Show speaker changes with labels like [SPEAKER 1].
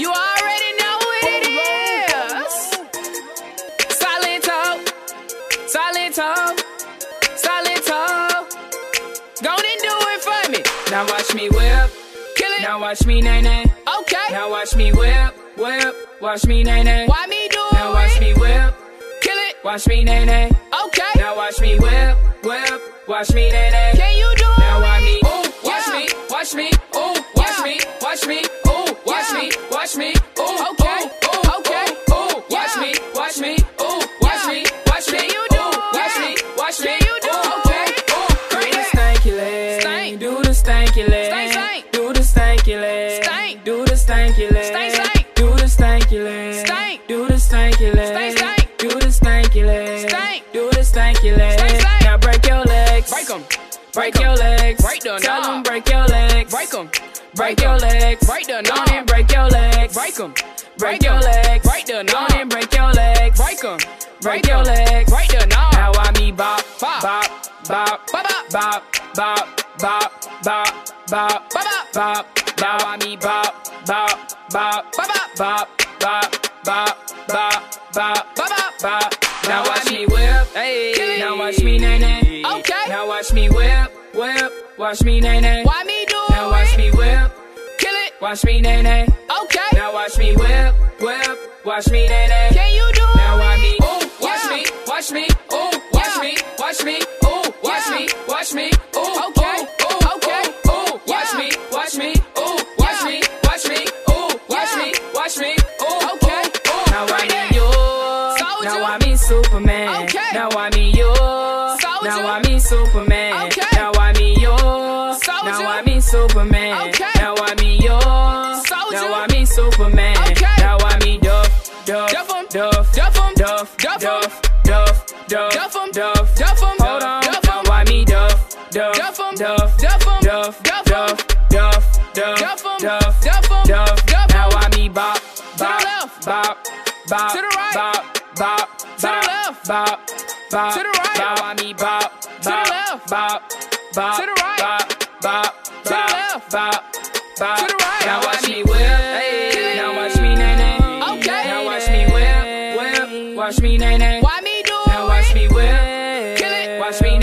[SPEAKER 1] You already know what it is. Silentó, silent talk, silent talk. Go and do it for me. Now watch me whip, kill it. Now watch me nae nae. Okay. Now watch me whip, whip. Watch me nae nae. Why me do it? Now watch me whip, kill it. Watch me nae nae. Okay. Now watch me whip, whip. Watch me nae nae. Can you do it? Now watch me, ooh, watch
[SPEAKER 2] Yeah.
[SPEAKER 1] me, watch me, ooh, watch
[SPEAKER 2] Yeah.
[SPEAKER 1] me, watch me, watch me, watch me, ooh,
[SPEAKER 2] Okay.
[SPEAKER 1] ooh,
[SPEAKER 2] Okay.
[SPEAKER 1] ooh, watch me, watch me, ooh, watch me, watch me,
[SPEAKER 2] you do
[SPEAKER 1] watch me, watch me,
[SPEAKER 2] you do
[SPEAKER 1] okay, ooh, do the stanky leg,
[SPEAKER 2] Stank.
[SPEAKER 1] do the stanky leg,
[SPEAKER 2] Stank, stank.
[SPEAKER 1] do the stanky leg,
[SPEAKER 2] Stank.
[SPEAKER 1] do the stanky leg,
[SPEAKER 2] Stank, stank.
[SPEAKER 1] do the stanky leg,
[SPEAKER 2] Stank.
[SPEAKER 1] do the stanky leg,
[SPEAKER 2] Stank, stank.
[SPEAKER 1] do the stanky leg,
[SPEAKER 2] Stank.
[SPEAKER 1] do the stanky leg,
[SPEAKER 2] Stank, stank.
[SPEAKER 1] now break your legs,
[SPEAKER 2] Break 'em.
[SPEAKER 1] break your legs,
[SPEAKER 2] Break the
[SPEAKER 1] tell
[SPEAKER 2] knob.
[SPEAKER 1] 'em break your legs,
[SPEAKER 2] Break 'em.
[SPEAKER 1] Break your legs,
[SPEAKER 2] Break the
[SPEAKER 1] Go on and break your legs,
[SPEAKER 2] Break 'em.
[SPEAKER 1] break your legs,
[SPEAKER 2] Break the
[SPEAKER 1] Go on and break your legs,
[SPEAKER 2] Break 'em.
[SPEAKER 1] break your legs,
[SPEAKER 2] Break the knob.
[SPEAKER 1] now I me bop,
[SPEAKER 2] Bop.
[SPEAKER 1] bop, bop,
[SPEAKER 2] Bop, bop.
[SPEAKER 1] bop, bop, bop, bop, bop,
[SPEAKER 2] Bop, bop.
[SPEAKER 1] bop. Now I me bop, bop, bop,
[SPEAKER 2] Bop,
[SPEAKER 1] bop, bop, bop, bop, bop,
[SPEAKER 2] Bop, bop.
[SPEAKER 1] bop. Now watch me whip,
[SPEAKER 2] Hey.
[SPEAKER 1] Now watch me nae nae.
[SPEAKER 2] Okay.
[SPEAKER 1] Now watch me whip, whip. Watch me nae nae.
[SPEAKER 2] Why me?
[SPEAKER 1] Now watch me whip,
[SPEAKER 2] Kill it.
[SPEAKER 1] watch me nae nae.
[SPEAKER 2] Okay.
[SPEAKER 1] Now watch me whip, whip. Watch me nae nae.
[SPEAKER 2] Can you do it?
[SPEAKER 1] Now watch me, ooh, watch
[SPEAKER 2] Yeah.
[SPEAKER 1] me, watch me, ooh, watch
[SPEAKER 2] Yeah.
[SPEAKER 1] me, watch me, ooh, watch
[SPEAKER 2] Yeah.
[SPEAKER 1] me, watch me, ooh,
[SPEAKER 2] Okay.
[SPEAKER 1] ooh,
[SPEAKER 2] Okay.
[SPEAKER 1] ooh, ooh, watch me, watch me, ooh, watch
[SPEAKER 2] Yeah.
[SPEAKER 1] me, watch me, ooh, watch
[SPEAKER 2] Yeah.
[SPEAKER 1] me, watch me, ooh,
[SPEAKER 2] Okay.
[SPEAKER 1] ooh. Now I
[SPEAKER 2] Bring
[SPEAKER 1] me you,
[SPEAKER 2] Soldier.
[SPEAKER 1] now I me Superman.
[SPEAKER 2] Okay.
[SPEAKER 1] Now I me you,
[SPEAKER 2] Soldier.
[SPEAKER 1] now I me Superman.
[SPEAKER 2] Okay.
[SPEAKER 1] Superman.
[SPEAKER 2] Okay.
[SPEAKER 1] Now I me you,
[SPEAKER 2] Soldier.
[SPEAKER 1] now I me Superman.
[SPEAKER 2] Okay.
[SPEAKER 1] Now I me Duff, Duff,
[SPEAKER 2] Duff 'em.
[SPEAKER 1] Duff,
[SPEAKER 2] Duff 'em.
[SPEAKER 1] Duff,
[SPEAKER 2] Duff.
[SPEAKER 1] Duff, Duff, Duff,
[SPEAKER 2] Duff 'em.
[SPEAKER 1] Duff,
[SPEAKER 2] Duff.
[SPEAKER 1] Hold on,
[SPEAKER 2] Duff 'em.
[SPEAKER 1] why me Duff, Duff,
[SPEAKER 2] Duff 'em.
[SPEAKER 1] Duff,
[SPEAKER 2] Duff.
[SPEAKER 1] Duff,
[SPEAKER 2] Duff.
[SPEAKER 1] Duff, Duff, Duff,
[SPEAKER 2] Duff.
[SPEAKER 1] Duff,
[SPEAKER 2] Duff.
[SPEAKER 1] Duff. Now I me bop,
[SPEAKER 2] the
[SPEAKER 1] bop,
[SPEAKER 2] left.
[SPEAKER 1] bop, bop,
[SPEAKER 2] To the right.
[SPEAKER 1] bop, bop,
[SPEAKER 2] the
[SPEAKER 1] bop,
[SPEAKER 2] left.
[SPEAKER 1] bop, bop,
[SPEAKER 2] To the right.
[SPEAKER 1] Now I me bop,
[SPEAKER 2] the
[SPEAKER 1] bop,
[SPEAKER 2] left.
[SPEAKER 1] bop, bop,
[SPEAKER 2] To the right.
[SPEAKER 1] bop, now
[SPEAKER 2] watch
[SPEAKER 1] me
[SPEAKER 2] whip.
[SPEAKER 1] Now watch
[SPEAKER 2] me nae nae.
[SPEAKER 1] Okay.
[SPEAKER 2] Now
[SPEAKER 1] watch me whip,
[SPEAKER 2] whip.
[SPEAKER 1] Watch me nae nae.
[SPEAKER 2] Why me do
[SPEAKER 1] Now watch me whip. Kill it. Watch me